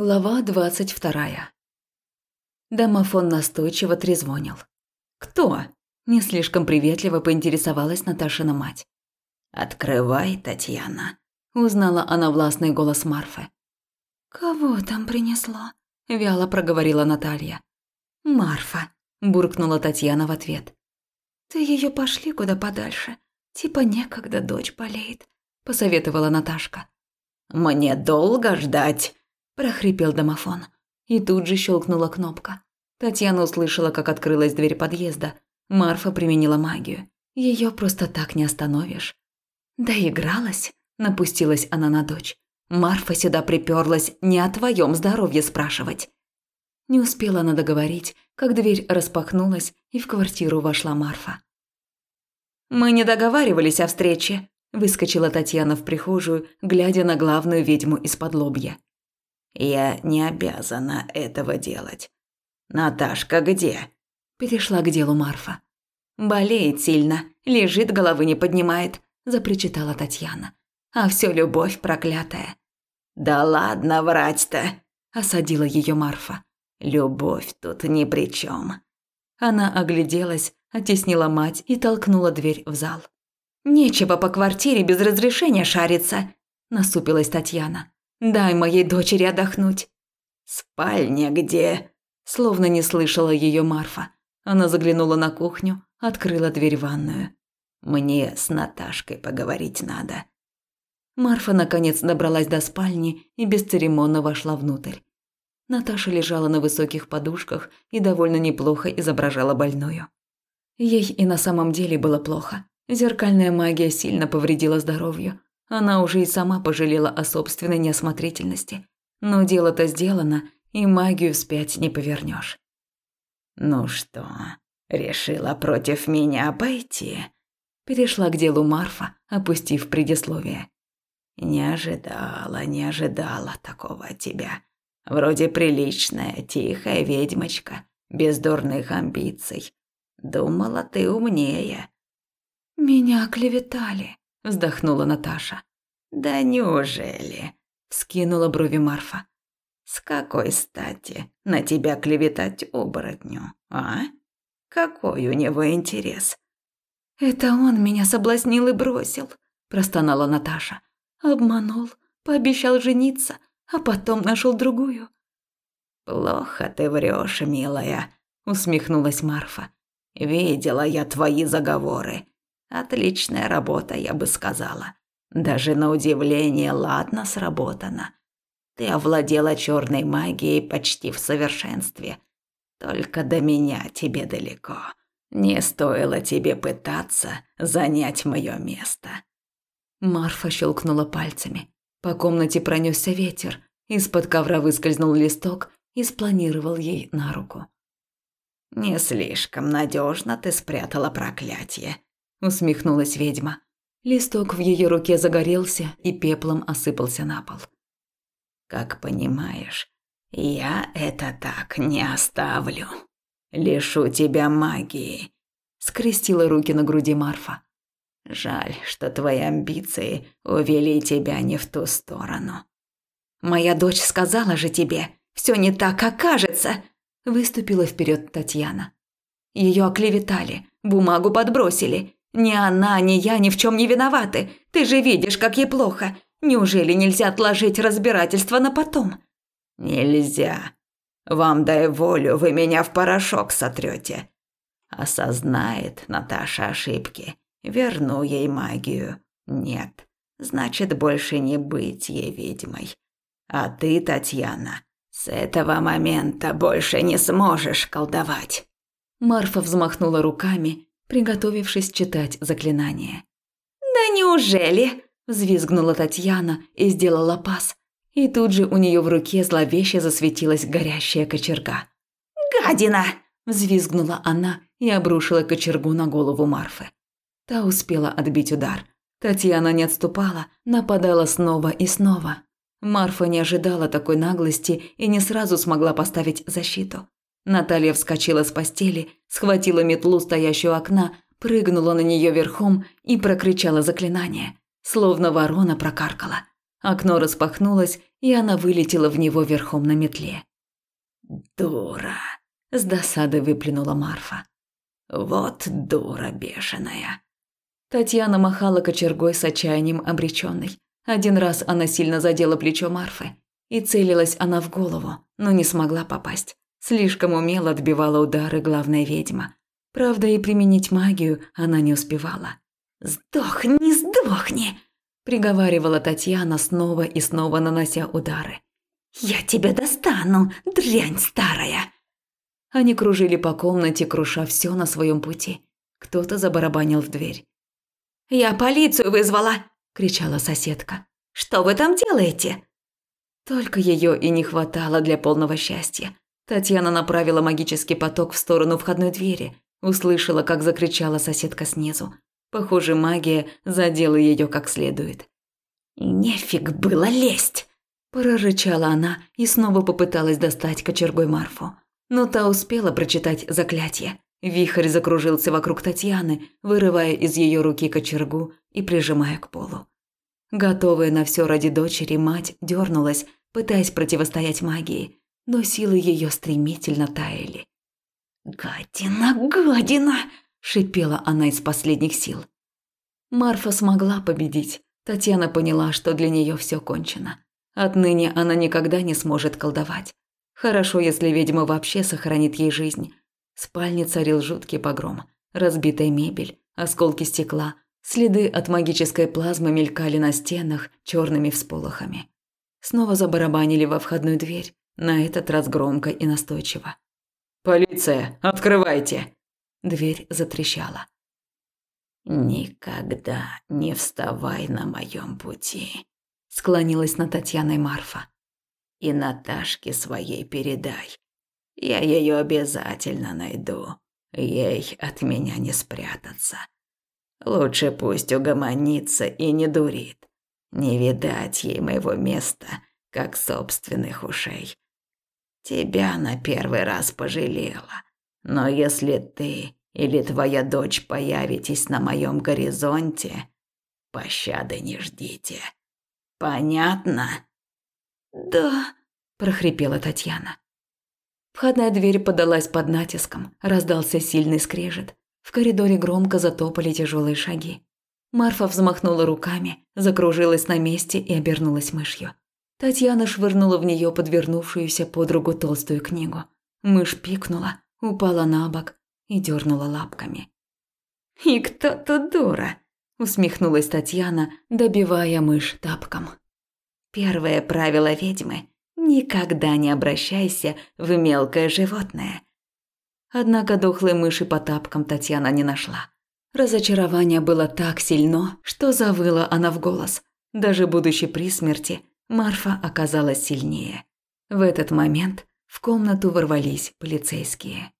Глава двадцать вторая. Домофон настойчиво трезвонил. «Кто?» – не слишком приветливо поинтересовалась Наташина мать. «Открывай, Татьяна», – узнала она властный голос Марфы. «Кого там принесло?» – вяло проговорила Наталья. «Марфа», – буркнула Татьяна в ответ. «Ты ее пошли куда подальше. Типа некогда дочь болеет», – посоветовала Наташка. «Мне долго ждать?» Прохрипел домофон. И тут же щелкнула кнопка. Татьяна услышала, как открылась дверь подъезда. Марфа применила магию. Ее просто так не остановишь. Доигралась, напустилась она на дочь. Марфа сюда приперлась не о твоем здоровье спрашивать. Не успела она договорить, как дверь распахнулась, и в квартиру вошла Марфа. «Мы не договаривались о встрече», – выскочила Татьяна в прихожую, глядя на главную ведьму из-под лобья. Я не обязана этого делать. Наташка где? Перешла к делу Марфа. Болеет сильно, лежит, головы не поднимает, запричитала Татьяна. А все любовь проклятая. Да ладно врать-то, осадила ее Марфа. Любовь тут ни при чем. Она огляделась, оттеснила мать и толкнула дверь в зал. Нечего по квартире без разрешения шариться, насупилась Татьяна. Дай моей дочери отдохнуть. Спальня где? Словно не слышала ее Марфа. Она заглянула на кухню, открыла дверь в ванную. Мне с Наташкой поговорить надо. Марфа наконец добралась до спальни и бесцеремонно вошла внутрь. Наташа лежала на высоких подушках и довольно неплохо изображала больную. Ей и на самом деле было плохо. Зеркальная магия сильно повредила здоровью, она уже и сама пожалела о собственной неосмотрительности. Но дело-то сделано, и магию вспять не повернешь. «Ну что, решила против меня пойти?» Перешла к делу Марфа, опустив предисловие. «Не ожидала, не ожидала такого от тебя. Вроде приличная, тихая ведьмочка, без дурных амбиций. Думала, ты умнее». «Меня клеветали», вздохнула Наташа. Да неужели? скинула брови Марфа. С какой стати на тебя клеветать оборотню, а? Какой у него интерес? Это он меня соблазнил и бросил, простонала Наташа. Обманул, пообещал жениться, а потом нашел другую. Плохо ты врешь, милая, усмехнулась Марфа. Видела я твои заговоры. Отличная работа, я бы сказала. Даже на удивление ладно сработано. Ты овладела черной магией почти в совершенстве. Только до меня тебе далеко. Не стоило тебе пытаться занять мое место. Марфа щелкнула пальцами. По комнате пронесся ветер. Из-под ковра выскользнул листок и спланировал ей на руку. Не слишком надежно ты спрятала проклятие усмехнулась ведьма. Листок в ее руке загорелся и пеплом осыпался на пол. Как понимаешь, я это так не оставлю. Лишу тебя магии, скрестила руки на груди Марфа. Жаль, что твои амбиции увели тебя не в ту сторону. Моя дочь сказала же тебе, все не так, как кажется, выступила вперед Татьяна. Ее оклеветали, бумагу подбросили, ни она, ни я ни в чем не виноваты. Ты же видишь, как ей плохо. Неужели нельзя отложить разбирательство на потом? Нельзя. Вам дай волю, вы меня в порошок сотрете. Осознает Наташа ошибки. Верну ей магию. Нет. Значит, больше не быть ей ведьмой. А ты, Татьяна, с этого момента больше не сможешь колдовать. Марфа взмахнула руками, приготовившись читать заклинание. «Да неужели?» – взвизгнула Татьяна и сделала пас. И тут же у нее в руке зловеще засветилась горящая кочерга. «Гадина!» – взвизгнула она и обрушила кочергу на голову Марфы. Та успела отбить удар. Татьяна не отступала, нападала снова и снова. Марфа не ожидала такой наглости и не сразу смогла поставить защиту. Наталья вскочила с постели, схватила метлу, стоящую окна, прыгнула на нее верхом и прокричала заклинание. Словно ворона прокаркала. Окно распахнулось, и она вылетела в него верхом на метле. «Дура!» – с досадой выплюнула Марфа. «Вот дура бешеная!» Татьяна махала кочергой с отчаянием обреченной. Один раз она сильно задела плечо Марфы, и целилась она в голову, но не смогла попасть. Слишком умело отбивала удары главная ведьма. Правда, и применить магию она не успевала. «Сдохни, сдохни!» – приговаривала Татьяна, снова и снова нанося удары. «Я тебя достану, дрянь старая!» Они кружили по комнате, круша все на своем пути. Кто-то забарабанил в дверь. «Я полицию вызвала!» – кричала соседка. «Что вы там делаете?» Только ее и не хватало для полного счастья. Татьяна направила магический поток в сторону входной двери, услышала, как закричала соседка снизу. Похоже, магия задела ее как следует. «Нефиг было лезть!» – прорычала она и снова попыталась достать кочергой Марфу. Но та успела прочитать заклятие. Вихрь закружился вокруг Татьяны, вырывая из ее руки кочергу и прижимая к полу. Готовая на все ради дочери, мать дернулась, пытаясь противостоять магии, но силы ее стремительно таяли. «Гадина, гадина!» – шипела она из последних сил. Марфа смогла победить. Татьяна поняла, что для нее все кончено. Отныне она никогда не сможет колдовать. Хорошо, если ведьма вообще сохранит ей жизнь, в спальне царил жуткий погром. Разбитая мебель, осколки стекла, следы от магической плазмы мелькали на стенах черными всполохами. Снова забарабанили во входную дверь, на этот раз громко и настойчиво. «Полиция, открывайте!» Дверь затрещала. «Никогда не вставай на моем пути», – склонилась над Татьяной Марфа. «И Наташке своей передай. Я ее обязательно найду. Ей от меня не спрятаться. Лучше пусть угомонится и не дурит. Не видать ей моего места, как собственных ушей. Тебя на первый раз пожалела. Но если ты или твоя дочь появитесь на моем горизонте, пощады не ждите. Понятно? Да, прохрипела Татьяна. Входная дверь подалась под натиском, раздался сильный скрежет. В коридоре громко затопали тяжелые шаги. Марфа взмахнула руками, закружилась на месте и обернулась мышью. Татьяна швырнула в нее подвернувшуюся подругу толстую книгу. Мышь пикнула, упала на бок и дернула лапками. «И кто тут дура?» – усмехнулась Татьяна, добивая мышь тапком. «Первое правило ведьмы Никогда не обращайся в мелкое животное. Однако дохлой мыши по тапкам Татьяна не нашла. Разочарование было так сильно, что завыла она в голос. Даже будучи при смерти, Марфа оказалась сильнее. В этот момент в комнату ворвались полицейские.